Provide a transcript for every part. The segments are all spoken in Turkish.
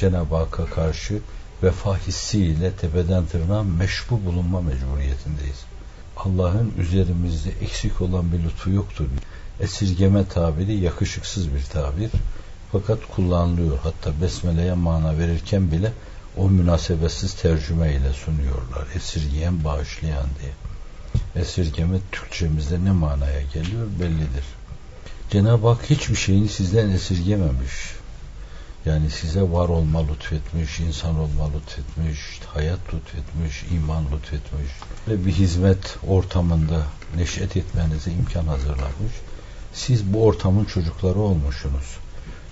Cenab-ı Hakk'a karşı vefa hissiyle tepeden tırnağa meşbu bulunma mecburiyetindeyiz. Allah'ın üzerimizde eksik olan bir lütfu yoktur. Esirgeme tabiri yakışıksız bir tabir. Fakat kullanılıyor. Hatta besmeleye mana verirken bile o münasebetsiz tercüme ile sunuyorlar. Esirgeyen, bağışlayan diye. Esirgeme Türkçemizde ne manaya geliyor bellidir. Cenab-ı Hak hiçbir şeyini sizden esirgememiş. Yani size var olma lütfetmiş, insan olma lütfetmiş, hayat lütfetmiş, iman lütfetmiş. Ve bir hizmet ortamında neşet etmenize imkan hazırlamış. Siz bu ortamın çocukları olmuşsunuz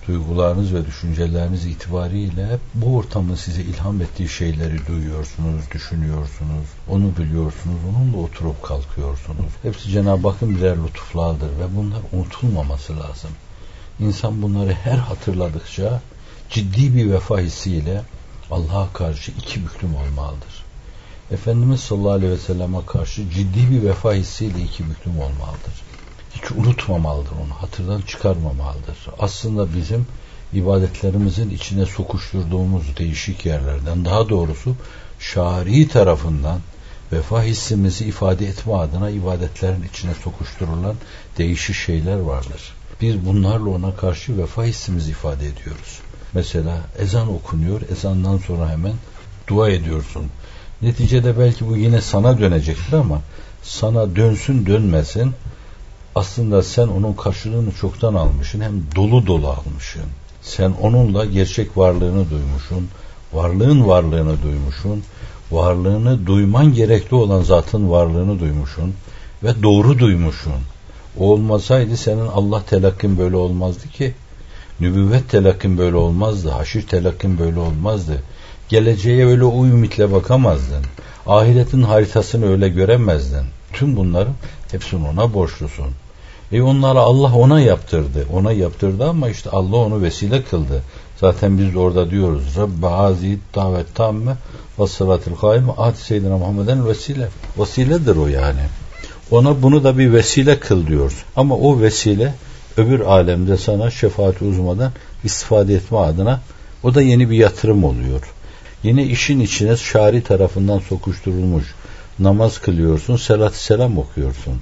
duygularınız ve düşünceleriniz itibariyle bu ortamın size ilham ettiği şeyleri duyuyorsunuz, düşünüyorsunuz, onu biliyorsunuz, onunla oturup kalkıyorsunuz. Hepsi Cenab-ı Hakk'ın birer lütuflardır ve bunlar unutulmaması lazım. İnsan bunları her hatırladıkça ciddi bir vefa hissiyle Allah'a karşı iki büklüm olmalıdır. Efendimiz sallallahu aleyhi ve selleme karşı ciddi bir vefa hissiyle iki büklüm olmalıdır hiç unutmamalıdır onu, hatırdan çıkarmamalıdır. Aslında bizim ibadetlerimizin içine sokuşturduğumuz değişik yerlerden, daha doğrusu şari tarafından vefa hissimizi ifade etme adına ibadetlerin içine sokuşturulan değişik şeyler vardır. Biz bunlarla ona karşı vefa hissimizi ifade ediyoruz. Mesela ezan okunuyor, ezandan sonra hemen dua ediyorsun. Neticede belki bu yine sana dönecektir ama sana dönsün dönmesin aslında sen onun karşılığını çoktan almışsın hem dolu dolu almışsın. Sen onunla gerçek varlığını duymuşsun, varlığın varlığını duymuşsun, varlığını duyman gerekli olan zatın varlığını duymuşsun ve doğru duymuşsun. O olmasaydı senin Allah telakkin böyle olmazdı ki. Nübüvvet telakkin böyle olmazdı. Haşir telakkin böyle olmazdı. Geleceğe öyle o bakamazdın. Ahiretin haritasını öyle göremezdin. Tüm bunların hepsini ona borçlusun. E onları Allah ona yaptırdı. Ona yaptırdı ama işte Allah onu vesile kıldı. Zaten biz orada diyoruz. Rabbe azid davet tamme ve sıratil kaime ati seyyidina Muhammeden vesile. Vesiledir o yani. Ona bunu da bir vesile kıl diyoruz. Ama o vesile öbür alemde sana şefaat uzmadan istifade etme adına o da yeni bir yatırım oluyor. Yine işin içine şari tarafından sokuşturulmuş namaz kılıyorsun, selat selam okuyorsun.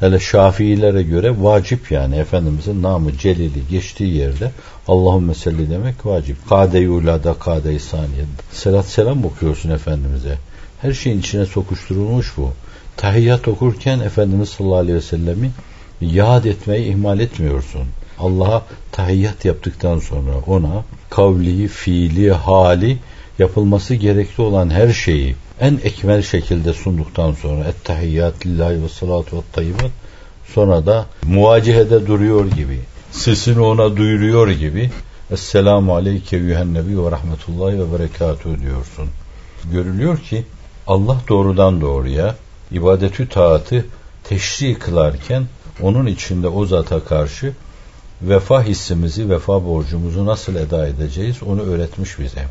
Hele Şafiilere göre vacip yani Efendimizin namı celili geçtiği yerde Allahümme selli demek vacip. Kade-i ulada kade-i saniye. Selat selam okuyorsun Efendimiz'e. Her şeyin içine sokuşturulmuş bu. Tahiyyat okurken Efendimiz sallallahu aleyhi ve sellemi yad etmeyi ihmal etmiyorsun. Allah'a tahiyyat yaptıktan sonra ona kavli, fiili, hali yapılması gerekli olan her şeyi en ekmel şekilde sunduktan sonra ettehiyyat lillahi ve salatu ve tayyibat sonra da muvacihede duruyor gibi sesini ona duyuruyor gibi Esselamu aleyke yühen ve rahmetullahi ve berekatuhu diyorsun. Görülüyor ki Allah doğrudan doğruya ibadetü taatı teşri kılarken onun içinde o zata karşı vefa hissimizi, vefa borcumuzu nasıl eda edeceğiz onu öğretmiş bize.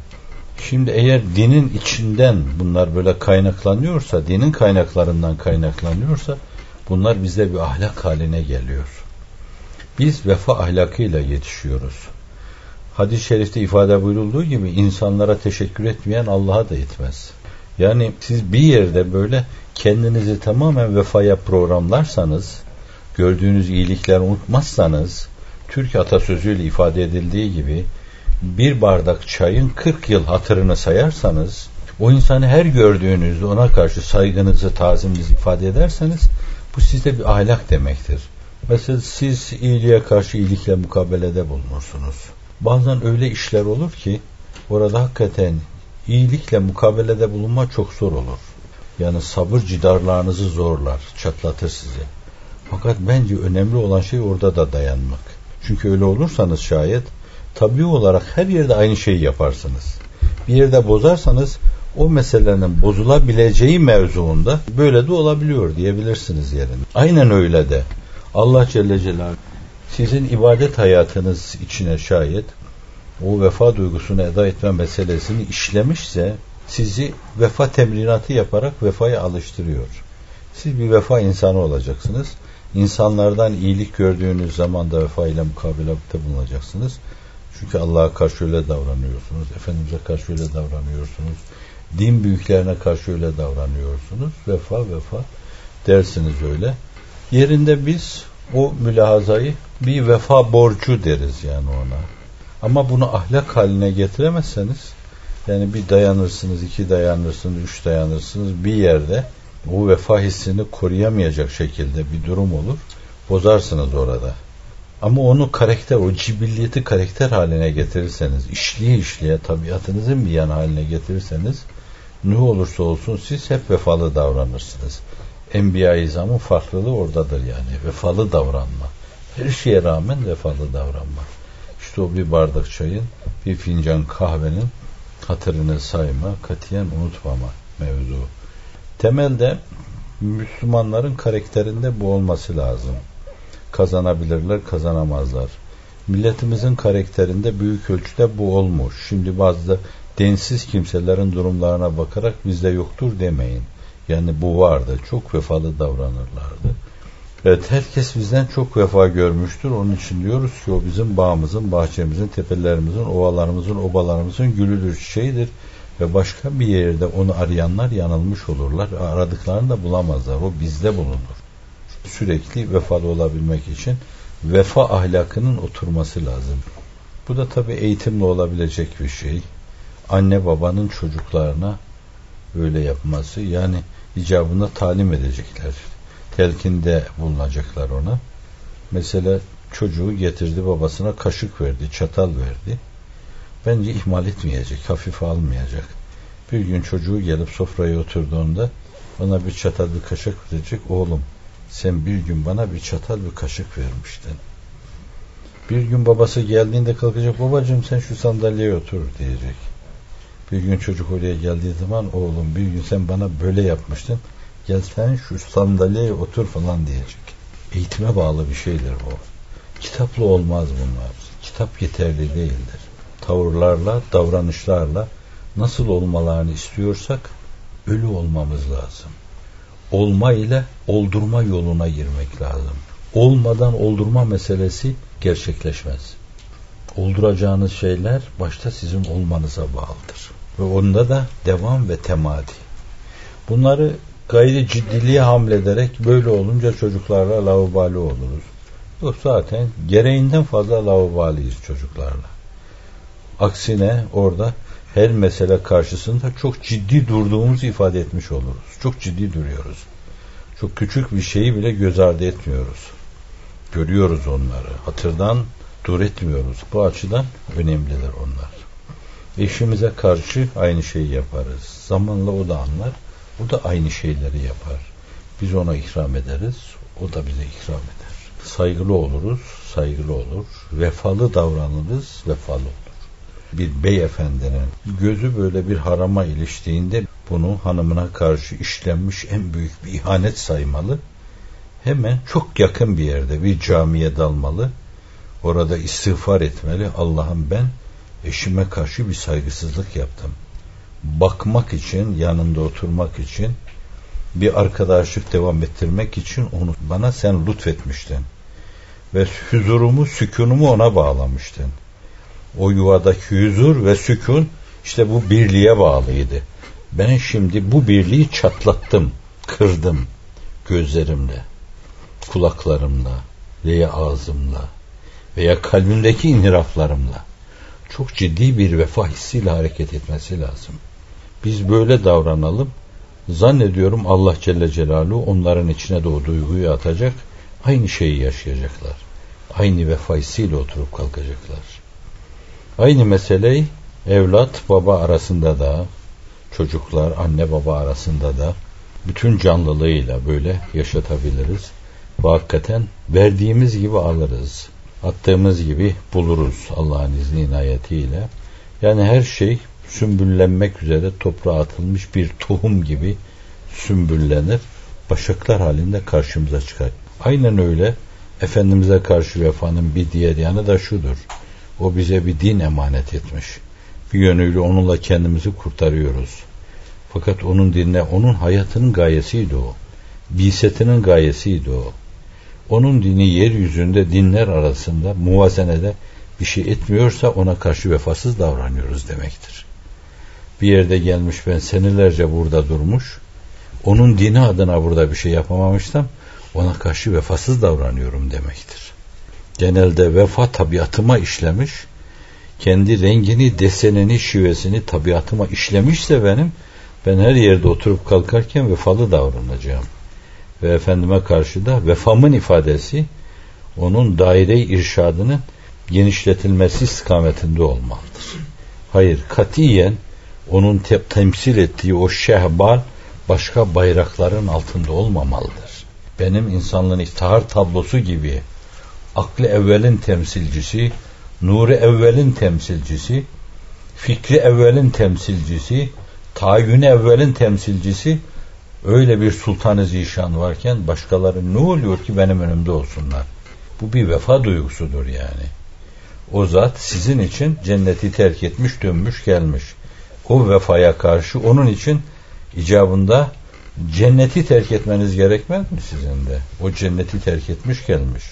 Şimdi eğer dinin içinden bunlar böyle kaynaklanıyorsa, dinin kaynaklarından kaynaklanıyorsa bunlar bize bir ahlak haline geliyor. Biz vefa ahlakıyla yetişiyoruz. Hadis-i şerifte ifade buyurulduğu gibi insanlara teşekkür etmeyen Allah'a da etmez. Yani siz bir yerde böyle kendinizi tamamen vefaya programlarsanız, gördüğünüz iyilikleri unutmazsanız, Türk atasözüyle ifade edildiği gibi bir bardak çayın 40 yıl hatırını sayarsanız o insanı her gördüğünüzde ona karşı saygınızı, taziminizi ifade ederseniz bu sizde bir ahlak demektir. Mesela siz iyiliğe karşı iyilikle mukabelede bulunursunuz. Bazen öyle işler olur ki orada hakikaten iyilikle mukabelede bulunma çok zor olur. Yani sabır cidarlarınızı zorlar, çatlatır sizi. Fakat bence önemli olan şey orada da dayanmak. Çünkü öyle olursanız şayet tabi olarak her yerde aynı şeyi yaparsınız. Bir yerde bozarsanız o meselenin bozulabileceği mevzuunda böyle de olabiliyor diyebilirsiniz yerine. Aynen öyle de Allah Celle Celaluhu sizin ibadet hayatınız içine şayet o vefa duygusunu eda etme meselesini işlemişse sizi vefa temrinatı yaparak vefaya alıştırıyor. Siz bir vefa insanı olacaksınız. İnsanlardan iyilik gördüğünüz zaman da vefa ile mukabelede bulunacaksınız Çünkü Allah'a karşı öyle davranıyorsunuz. Efendimiz'e karşı öyle davranıyorsunuz. Din büyüklerine karşı öyle davranıyorsunuz. Vefa vefa dersiniz öyle. Yerinde biz o mülahazayı bir vefa borcu deriz yani ona. Ama bunu ahlak haline getiremezseniz yani bir dayanırsınız, iki dayanırsınız, üç dayanırsınız bir yerde o vefa hissini koruyamayacak şekilde bir durum olur. Bozarsınız orada. Ama onu karakter, o cibilliyeti karakter haline getirirseniz, işliye işliye tabiatınızın bir yan haline getirirseniz ne olursa olsun siz hep vefalı davranırsınız. Enbiya-i İzam'ın farklılığı oradadır yani. Vefalı davranma. Her şeye rağmen vefalı davranma. İşte o bir bardak çayın, bir fincan kahvenin hatırını sayma, katiyen unutmama mevzu. Temelde Müslümanların karakterinde bu olması lazım. Kazanabilirler, kazanamazlar. Milletimizin karakterinde büyük ölçüde bu olmuş. Şimdi bazı densiz kimselerin durumlarına bakarak bizde yoktur demeyin. Yani bu vardı. Çok vefalı davranırlardı. Evet herkes bizden çok vefa görmüştür. Onun için diyoruz ki o bizim bağımızın, bahçemizin, tepelerimizin, ovalarımızın, obalarımızın gülüdür, çiçeğidir. Ve başka bir yerde onu arayanlar yanılmış olurlar. Aradıklarını da bulamazlar. O bizde bulunur. Sürekli vefalı olabilmek için vefa ahlakının oturması lazım. Bu da tabii eğitimle olabilecek bir şey. Anne babanın çocuklarına böyle yapması yani icabında talim edecekler. Telkinde bulunacaklar ona. Mesela çocuğu getirdi babasına kaşık verdi, çatal verdi. Bence ihmal etmeyecek, hafife almayacak. Bir gün çocuğu gelip sofraya oturduğunda ona bir çatal bir kaşık verecek. Oğlum sen bir gün bana bir çatal bir kaşık vermiştin. Bir gün babası geldiğinde kalkacak babacığım sen şu sandalyeye otur diyecek. Bir gün çocuk oraya geldiği zaman oğlum bir gün sen bana böyle yapmıştın. Gel sen şu sandalyeye otur falan diyecek. Eğitime bağlı bir şeydir bu. Kitaplı olmaz bunlar. Kitap yeterli değildir. Tavırlarla, davranışlarla nasıl olmalarını istiyorsak ölü olmamız lazım. Olma ile oldurma yoluna girmek lazım. Olmadan oldurma meselesi gerçekleşmez. Olduracağınız şeyler başta sizin olmanıza bağlıdır. Ve onda da devam ve temadi. Bunları gayri ciddiliğe hamlederek böyle olunca çocuklarla lavabali oluruz. Yok zaten gereğinden fazla lavabaliyiz çocuklarla. Aksine orada her mesele karşısında çok ciddi durduğumuzu ifade etmiş oluruz. Çok ciddi duruyoruz. Çok küçük bir şeyi bile göz ardı etmiyoruz. Görüyoruz onları. Hatırdan dur etmiyoruz. Bu açıdan önemlidir onlar. Eşimize karşı aynı şeyi yaparız. Zamanla o da anlar. O da aynı şeyleri yapar. Biz ona ikram ederiz. O da bize ikram eder. Saygılı oluruz. Saygılı olur. Vefalı davranırız. Vefalı olur. Bir beyefendinin gözü böyle bir harama iliştiğinde bunu hanımına karşı işlenmiş en büyük bir ihanet saymalı. Hemen çok yakın bir yerde bir camiye dalmalı. Orada istiğfar etmeli. Allah'ım ben eşime karşı bir saygısızlık yaptım. Bakmak için, yanında oturmak için, bir arkadaşlık devam ettirmek için onu bana sen lütfetmiştin. Ve huzurumu, sükunumu ona bağlamıştın. O yuvadaki huzur ve sükun işte bu birliğe bağlıydı. Ben şimdi bu birliği çatlattım, kırdım gözlerimle, kulaklarımla veya ağzımla veya kalbimdeki inhiraflarımla çok ciddi bir vefa hissiyle hareket etmesi lazım. Biz böyle davranalım. Zannediyorum Allah Celle Celaluhu onların içine de o duyguyu atacak. Aynı şeyi yaşayacaklar. Aynı vefa hissiyle oturup kalkacaklar. Aynı meseleyi evlat baba arasında da çocuklar anne baba arasında da bütün canlılığıyla böyle yaşatabiliriz. Ve hakikaten verdiğimiz gibi alırız. Attığımız gibi buluruz Allah'ın izni inayetiyle. Yani her şey sümbüllenmek üzere toprağa atılmış bir tohum gibi sümbüllenir. Başaklar halinde karşımıza çıkar. Aynen öyle Efendimiz'e karşı vefanın bir diğer yanı da şudur. O bize bir din emanet etmiş. Bir yönüyle onunla kendimizi kurtarıyoruz. Fakat onun dinle, onun hayatının gayesiydi o. Bisetinin gayesiydi o. Onun dini yeryüzünde dinler arasında muvazenede bir şey etmiyorsa ona karşı vefasız davranıyoruz demektir. Bir yerde gelmiş ben senelerce burada durmuş, onun dini adına burada bir şey yapamamıştım, ona karşı vefasız davranıyorum demektir. Genelde vefa tabiatıma işlemiş, kendi rengini, desenini, şivesini tabiatıma işlemişse benim, ben her yerde oturup kalkarken vefalı davranacağım. Ve Efendime karşı da vefamın ifadesi, onun daire irşadının genişletilmesi istikametinde olmalıdır. Hayır, katiyen onun te- temsil ettiği o şehbal başka bayrakların altında olmamalıdır. Benim insanlığın iftihar tablosu gibi aklı evvelin temsilcisi, nuru evvelin temsilcisi, fikri evvelin temsilcisi, tayyünü evvelin temsilcisi öyle bir sultan-ı zişan varken başkaları ne oluyor ki benim önümde olsunlar? Bu bir vefa duygusudur yani. O zat sizin için cenneti terk etmiş, dönmüş, gelmiş. O vefaya karşı onun için icabında cenneti terk etmeniz gerekmez mi sizin de? O cenneti terk etmiş gelmiş.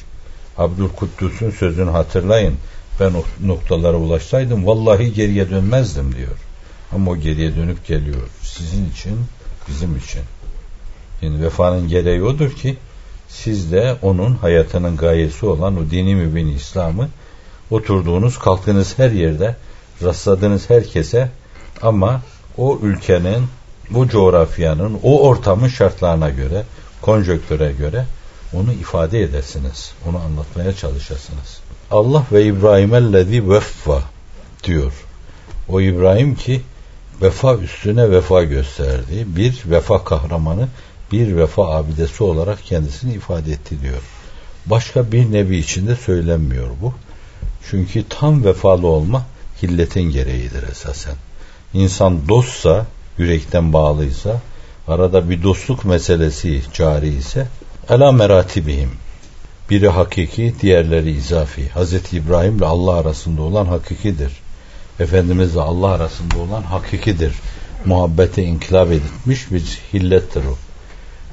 Abdülkuddus'un sözünü hatırlayın. Ben o noktalara ulaşsaydım vallahi geriye dönmezdim diyor. Ama o geriye dönüp geliyor. Sizin için, bizim için. Yani vefanın gereği odur ki siz de onun hayatının gayesi olan o dini mübin İslam'ı oturduğunuz, kalktığınız her yerde rastladığınız herkese ama o ülkenin, bu coğrafyanın, o ortamın şartlarına göre, konjöktöre göre onu ifade edesiniz. Onu anlatmaya çalışasınız. Allah ve İbrahim ellezî veffa diyor. O İbrahim ki vefa üstüne vefa gösterdi. Bir vefa kahramanı, bir vefa abidesi olarak kendisini ifade etti diyor. Başka bir nebi içinde söylenmiyor bu. Çünkü tam vefalı olma hilletin gereğidir esasen. İnsan dostsa, yürekten bağlıysa, arada bir dostluk meselesi cari ise, ela meratibihim. Biri hakiki, diğerleri izafi. Hz. İbrahim ile Allah arasında olan hakikidir. Efendimizle Allah arasında olan hakikidir. Muhabbete inkılap edilmiş bir hillettir o.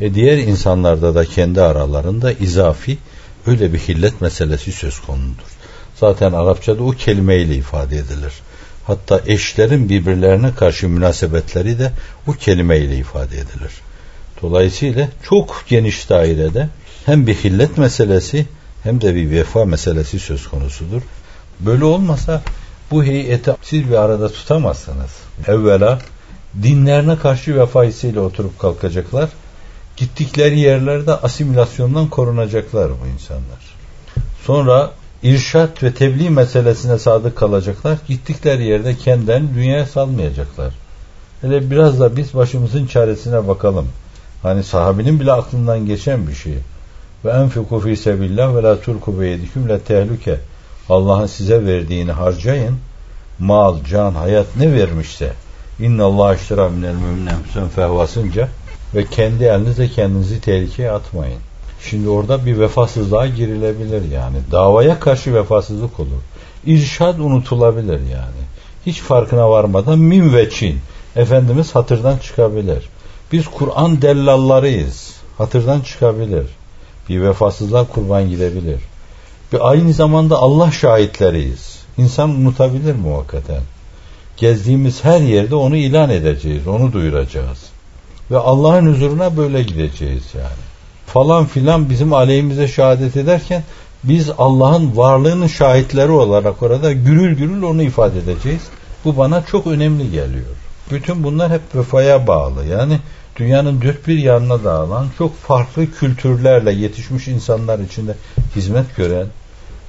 E diğer insanlarda da kendi aralarında izafi öyle bir hillet meselesi söz konudur. Zaten Arapçada o kelimeyle ifade edilir. Hatta eşlerin birbirlerine karşı münasebetleri de o kelimeyle ifade edilir. Dolayısıyla çok geniş dairede hem bir hillet meselesi hem de bir vefa meselesi söz konusudur. Böyle olmasa bu heyeti siz bir arada tutamazsınız. Evvela dinlerine karşı vefa hissiyle oturup kalkacaklar. Gittikleri yerlerde asimilasyondan korunacaklar bu insanlar. Sonra irşat ve tebliğ meselesine sadık kalacaklar. Gittikleri yerde kendilerini dünyaya salmayacaklar. Hele biraz da biz başımızın çaresine bakalım. Hani sahabinin bile aklından geçen bir şey. Ve enfiku fi sebillah ve la turku beyediküm le tehlike. Allah'ın size verdiğini harcayın. Mal, can, hayat ne vermişse. İnna Allah iştira minel müminne fehvasınca ve kendi elinizle kendinizi tehlikeye atmayın. Şimdi orada bir vefasızlığa girilebilir yani. Davaya karşı vefasızlık olur. İrşad unutulabilir yani. Hiç farkına varmadan min ve çin. Efendimiz hatırdan çıkabilir. Biz Kur'an dellallarıyız. Hatırdan çıkabilir. Bir vefasızlığa kurban gidebilir. Bir aynı zamanda Allah şahitleriyiz. İnsan unutabilir mi hakikaten? Gezdiğimiz her yerde onu ilan edeceğiz, onu duyuracağız. Ve Allah'ın huzuruna böyle gideceğiz yani. Falan filan bizim aleyhimize şehadet ederken biz Allah'ın varlığının şahitleri olarak orada gürül gürül onu ifade edeceğiz. Bu bana çok önemli geliyor. Bütün bunlar hep vefaya bağlı. Yani dünyanın dört bir yanına dağılan çok farklı kültürlerle yetişmiş insanlar içinde hizmet gören,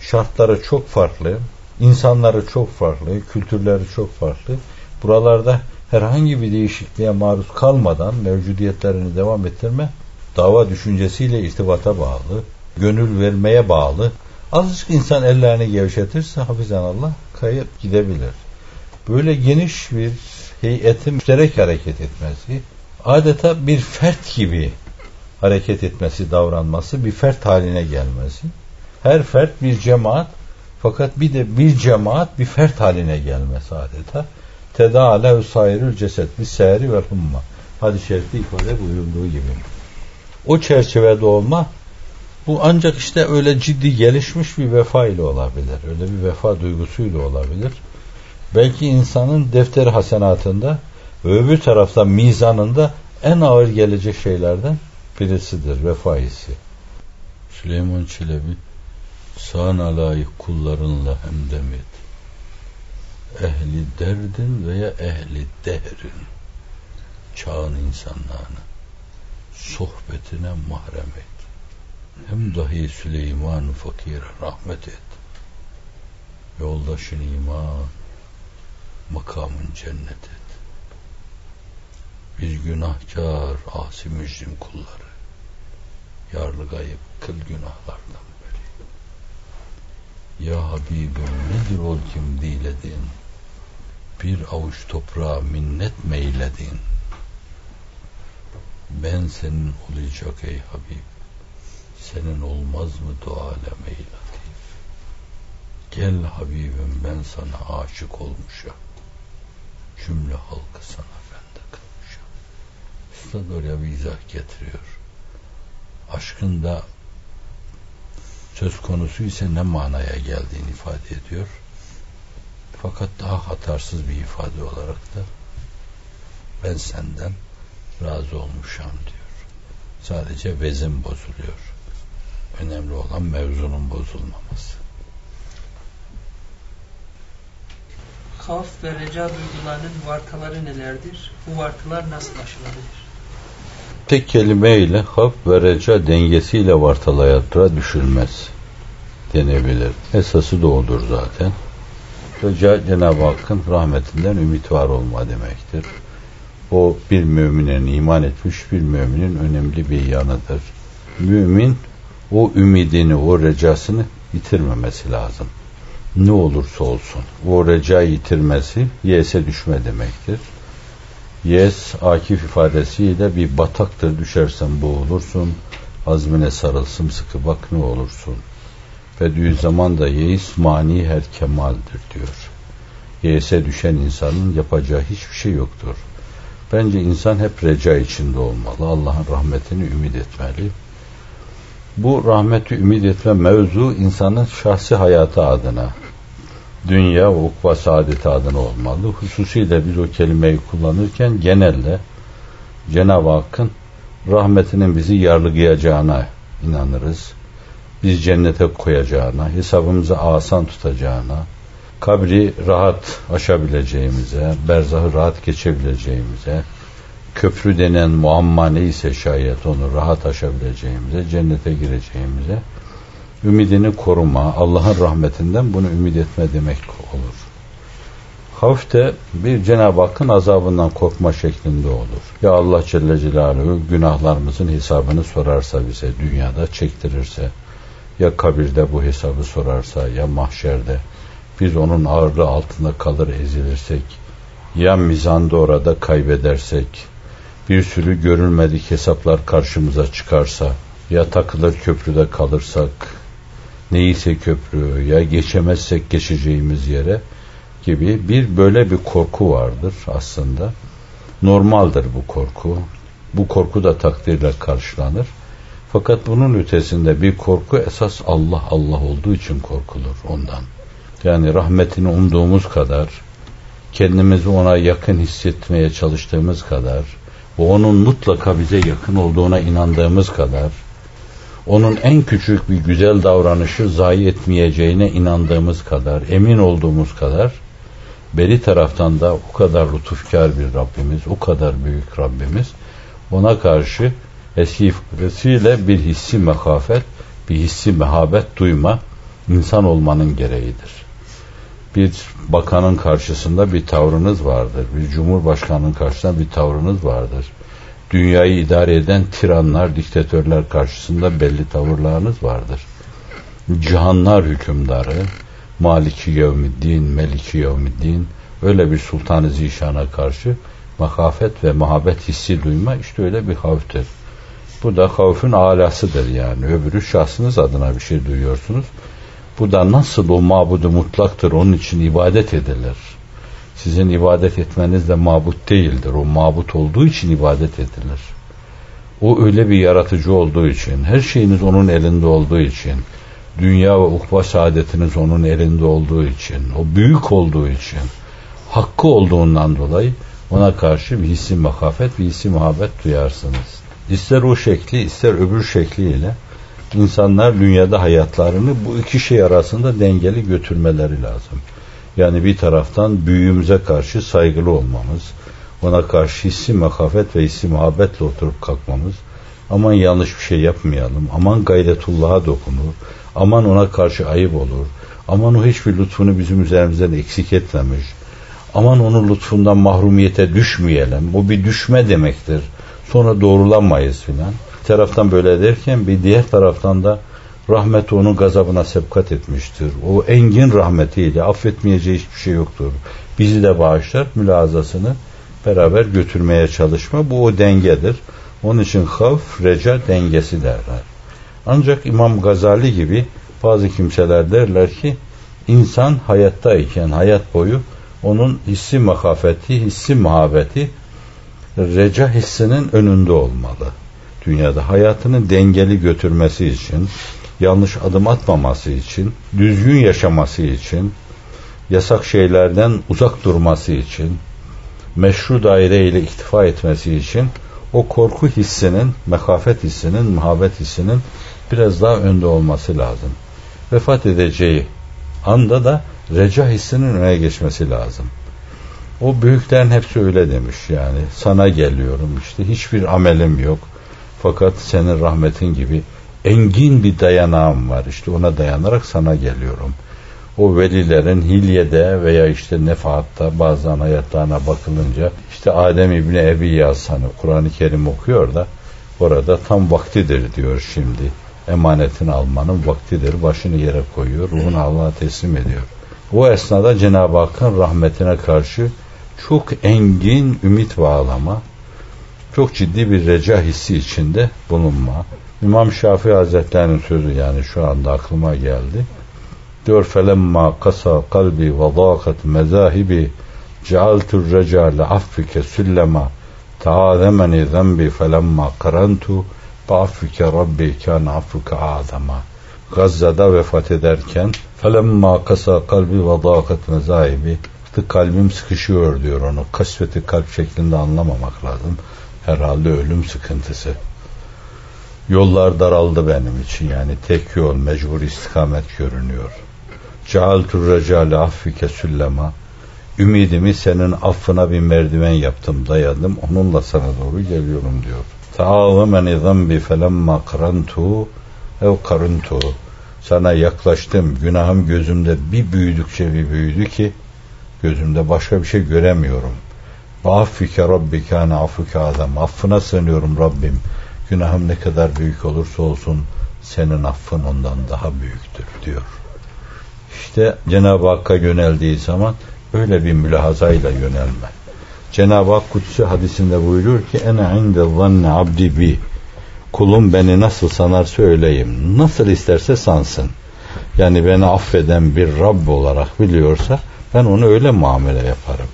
şartları çok farklı, insanları çok farklı, kültürleri çok farklı. Buralarda herhangi bir değişikliğe maruz kalmadan mevcudiyetlerini devam ettirme dava düşüncesiyle irtibata bağlı, gönül vermeye bağlı. Azıcık insan ellerini gevşetirse hafizan Allah kayıp gidebilir. Böyle geniş bir heyetin müşterek hareket etmesi, adeta bir fert gibi hareket etmesi, davranması, bir fert haline gelmesi. Her fert bir cemaat fakat bir de bir cemaat bir fert haline gelmesi adeta. Tedâle sairül ceset bir sehri ve humma. Hadis-i şerifte ifade buyurulduğu gibi. O çerçevede olma Bu ancak işte öyle ciddi gelişmiş bir vefa ile olabilir. Öyle bir vefa duygusuyla olabilir. Belki insanın defter hasenatında öbür tarafta mizanında en ağır gelecek şeylerden birisidir vefa hissi. Süleyman Çelebi sana layık kullarınla hemdem et. Ehli derdin veya ehli dehrin çağın insanlarını sohbetine mahrem et. Hem dahi Süleyman fakire rahmet et. Yoldaşın iman, makamın cennet et. Biz günahkar, asi mücrim kulları. Yarlı gayip kıl günahlardan beri. Ya Habibim nedir ol kim diledin? Bir avuç toprağa minnet meyledin. Ben senin olacak ey Habib. Senin olmaz mı dualem ey? Gel Habibim ben sana aşık olmuşam. Cümle halkı sana. Üstad oraya bir izah getiriyor. Aşkın da söz konusu ise ne manaya geldiğini ifade ediyor. Fakat daha hatarsız bir ifade olarak da ben senden razı olmuşam diyor. Sadece vezin bozuluyor. Önemli olan mevzunun bozulmaması. Havf ve reca duygularının vartaları nelerdir? Bu vartalar nasıl aşılabilir? Tek kelimeyle haf ve reca dengesiyle vartalayatra düşülmez denebilir. Esası da odur zaten. Reca Cenab-ı Hakk'ın rahmetinden ümit var olma demektir. O bir müminin iman etmiş bir müminin önemli bir yanıdır. Mümin o ümidini, o recasını yitirmemesi lazım. Ne olursa olsun. O reca yitirmesi yese düşme demektir. Yes, Akif ifadesiyle bir bataktır düşersen boğulursun. Azmine sarılsın sıkı bak ne olursun. Bediüzzaman da yeis mani her kemaldir diyor. Yese düşen insanın yapacağı hiçbir şey yoktur. Bence insan hep reca içinde olmalı. Allah'ın rahmetini ümit etmeli. Bu rahmeti ümit etme mevzu insanın şahsi hayatı adına, dünya ve ukva saadeti adına olmalı. Hususiyle biz o kelimeyi kullanırken genelde Cenab-ı Hakk'ın rahmetinin bizi yarlıgayacağına inanırız. Biz cennete koyacağına, hesabımızı asan tutacağına, kabri rahat aşabileceğimize, berzahı rahat geçebileceğimize, köprü denen muamma neyse şayet onu rahat aşabileceğimize, cennete gireceğimize, ümidini koruma, Allah'ın rahmetinden bunu ümit etme demek olur. Havf de bir Cenab-ı Hakk'ın azabından korkma şeklinde olur. Ya Allah Celle Celaluhu günahlarımızın hesabını sorarsa bize, dünyada çektirirse, ya kabirde bu hesabı sorarsa, ya mahşerde, biz onun ağırlığı altında kalır ezilirsek, ya mizanda orada kaybedersek, bir sürü görülmedik hesaplar karşımıza çıkarsa, ya takılır köprüde kalırsak, neyse köprü, ya geçemezsek geçeceğimiz yere gibi bir böyle bir korku vardır aslında. Normaldir bu korku. Bu korku da takdirle karşılanır. Fakat bunun ötesinde bir korku esas Allah Allah olduğu için korkulur ondan. Yani rahmetini umduğumuz kadar, kendimizi ona yakın hissetmeye çalıştığımız kadar, ve onun mutlaka bize yakın olduğuna inandığımız kadar, onun en küçük bir güzel davranışı zayi etmeyeceğine inandığımız kadar, emin olduğumuz kadar, beri taraftan da o kadar lütufkar bir Rabbimiz, o kadar büyük Rabbimiz, ona karşı eski ifadesiyle bir hissi mekafet, bir hissi mehabet duyma, insan olmanın gereğidir bir bakanın karşısında bir tavrınız vardır. Bir cumhurbaşkanının karşısında bir tavrınız vardır. Dünyayı idare eden tiranlar, diktatörler karşısında belli tavırlarınız vardır. Cihanlar hükümdarı, Maliki Yevmiddin, Meliki Yevmiddin, öyle bir sultanı zişana karşı makafet ve muhabbet hissi duyma işte öyle bir havftir. Bu da havfun alasıdır yani. Öbürü şahsınız adına bir şey duyuyorsunuz. Bu da nasıl o mabudu mutlaktır onun için ibadet edilir. Sizin ibadet etmeniz de mabut değildir. O mabut olduğu için ibadet edilir. O öyle bir yaratıcı olduğu için, her şeyiniz onun elinde olduğu için, dünya ve ukba saadetiniz onun elinde olduğu için, o büyük olduğu için, hakkı olduğundan dolayı ona karşı bir hissi makafet, bir hissi muhabbet duyarsınız. İster o şekli, ister öbür şekliyle insanlar dünyada hayatlarını bu iki şey arasında dengeli götürmeleri lazım. Yani bir taraftan büyüğümüze karşı saygılı olmamız, ona karşı hissi makafet ve hissi muhabbetle oturup kalkmamız, aman yanlış bir şey yapmayalım, aman gayretullah'a dokunur, aman ona karşı ayıp olur, aman o hiçbir lütfunu bizim üzerimizden eksik etmemiş, aman onun lütfundan mahrumiyete düşmeyelim, bu bir düşme demektir, sonra doğrulanmayız filan. Bir taraftan böyle derken bir diğer taraftan da rahmet onun gazabına sebkat etmiştir. O engin rahmetiyle affetmeyeceği hiçbir şey yoktur. Bizi de bağışlar mülazasını beraber götürmeye çalışma. Bu o dengedir. Onun için havf, reca dengesi derler. Ancak İmam Gazali gibi bazı kimseler derler ki insan hayattayken hayat boyu onun hissi makafeti, hissi muhabbeti reca hissinin önünde olmalı. Dünyada hayatını dengeli götürmesi için, yanlış adım atmaması için, düzgün yaşaması için, yasak şeylerden uzak durması için, meşru daire ile iktifa etmesi için o korku hissinin, mekafet hissinin, muhabbet hissinin biraz daha önde olması lazım. Vefat edeceği anda da reca hissinin öne geçmesi lazım. O büyüklerin hepsi öyle demiş yani. Sana geliyorum işte hiçbir amelim yok. Fakat senin rahmetin gibi engin bir dayanağım var. İşte ona dayanarak sana geliyorum. O velilerin hilyede veya işte nefaatta bazen hayatlarına bakılınca işte Adem İbni Ebi Yaz hani Kur'an-ı Kerim okuyor da orada tam vaktidir diyor şimdi. Emanetini almanın vaktidir. Başını yere koyuyor. Ruhunu Allah'a teslim ediyor. O esnada Cenab-ı Hakk'ın rahmetine karşı çok engin ümit bağlama, çok ciddi bir reca hissi içinde bulunma. İmam Şafii Hazretleri'nin sözü yani şu anda aklıma geldi. Diyor felemma kasa kalbi ve dâkat mezahibi cealtu recale affike süllema taazemeni zembi felemma karantu Affike Rabbi kâne affuke azama. Gazze'de vefat ederken felemma kasa kalbi ve dâkat mezahibi kalbim sıkışıyor diyor onu. Kasveti kalp şeklinde anlamamak lazım. Herhalde ölüm sıkıntısı. Yollar daraldı benim için yani tek yol mecbur istikamet görünüyor. Cealtur recale affike süllema. Ümidimi senin affına bir merdiven yaptım dayadım onunla sana doğru geliyorum diyor. Ta'azameni zambi felemma karantu ev karuntu. Sana yaklaştım günahım gözümde bir büyüdükçe bir büyüdü ki gözümde başka bir şey göremiyorum. Affike Rabbi kâne affuke azam. Affına sığınıyorum Rabbim. Günahım ne kadar büyük olursa olsun senin affın ondan daha büyüktür diyor. İşte Cenab-ı Hakk'a yöneldiği zaman öyle bir mülahazayla yönelme. Cenab-ı Hak Kutsi hadisinde buyuruyor ki ene inde zanne abdi bi kulum beni nasıl sanar söyleyeyim. Nasıl isterse sansın. Yani beni affeden bir Rabb olarak biliyorsa ben onu öyle muamele yaparım.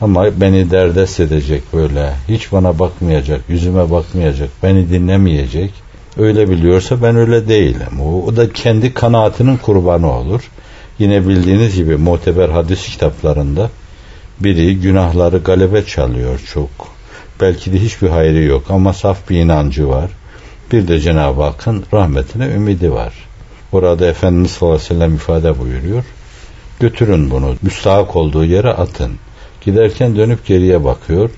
Ama beni derdest edecek böyle, hiç bana bakmayacak, yüzüme bakmayacak, beni dinlemeyecek. Öyle biliyorsa ben öyle değilim. O, o da kendi kanaatinin kurbanı olur. Yine bildiğiniz gibi muteber hadis kitaplarında biri günahları galebe çalıyor çok. Belki de hiçbir hayrı yok ama saf bir inancı var. Bir de Cenab-ı Hakk'ın rahmetine ümidi var. Orada Efendimiz sallallahu aleyhi ve sellem ifade buyuruyor. Götürün bunu. Müstahak olduğu yere atın. Giderken dönüp geriye bakıyor.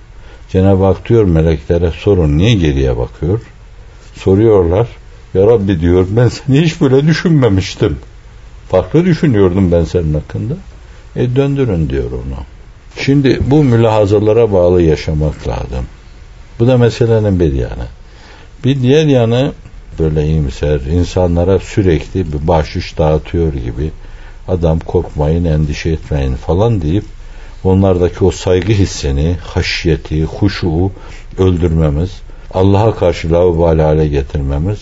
Cenab-ı Hak diyor meleklere sorun niye geriye bakıyor? Soruyorlar. Ya Rabbi diyor ben seni hiç böyle düşünmemiştim. Farklı düşünüyordum ben senin hakkında. E döndürün diyor onu. Şimdi bu mülahazalara bağlı yaşamak lazım. Bu da meselenin bir yanı. Bir diğer yanı böyle iyimser, insanlara sürekli bir bahşiş dağıtıyor gibi adam korkmayın, endişe etmeyin falan deyip onlardaki o saygı hissini, haşiyeti, huşu öldürmemiz, Allah'a karşı lavabali hale getirmemiz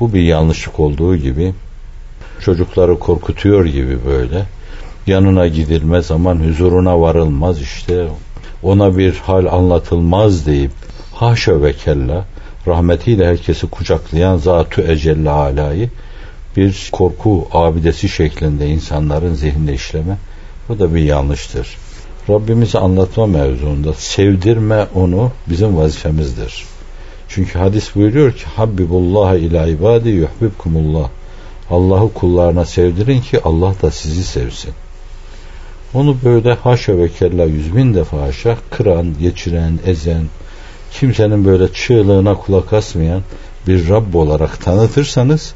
bu bir yanlışlık olduğu gibi çocukları korkutuyor gibi böyle yanına gidilmez zaman huzuruna varılmaz işte ona bir hal anlatılmaz deyip haşa ve kella rahmetiyle herkesi kucaklayan Zat-ı Ecelle Ala'yı bir korku abidesi şeklinde insanların zihnine işleme bu da bir yanlıştır. Rabbimizi anlatma mevzuunda sevdirme onu bizim vazifemizdir. Çünkü hadis buyuruyor ki Habbibullah ila ibadi yuhbibkumullah. Allah'ı kullarına sevdirin ki Allah da sizi sevsin. Onu böyle haşa ve kella yüz bin defa haşa kıran, geçiren, ezen, kimsenin böyle çığlığına kulak asmayan bir Rabb olarak tanıtırsanız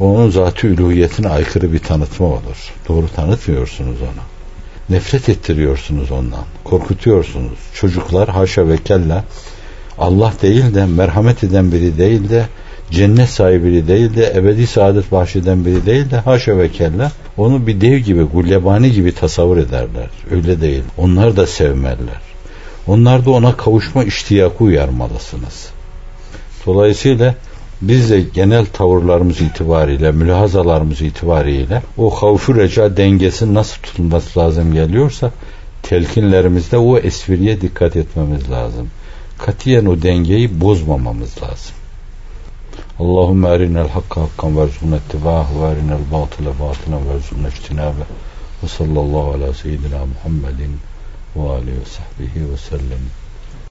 onun zatı üluhiyetine aykırı bir tanıtma olur. Doğru tanıtmıyorsunuz ona. Nefret ettiriyorsunuz ondan. Korkutuyorsunuz. Çocuklar haşa ve kella Allah değil de merhamet eden biri değil de cennet sahibi değil de ebedi saadet bahşeden biri değil de haşa ve kella onu bir dev gibi gulyabani gibi tasavvur ederler. Öyle değil. Onlar da sevmeliler. Onlar da ona kavuşma iştiyakı uyarmalısınız. Dolayısıyla biz de genel tavırlarımız itibariyle, mülahazalarımız itibariyle o havfu reca dengesi nasıl tutulması lazım geliyorsa telkinlerimizde o espriye dikkat etmemiz lazım. Katiyen o dengeyi bozmamamız lazım. Allahümme erinel hakka hakkan verzuna ittibâhu ve erinel batıle batılen verzuna içtinâbe ve sallallahu ala seyyidina Muhammedin ve aleyhi ve sahbihi ve sellem.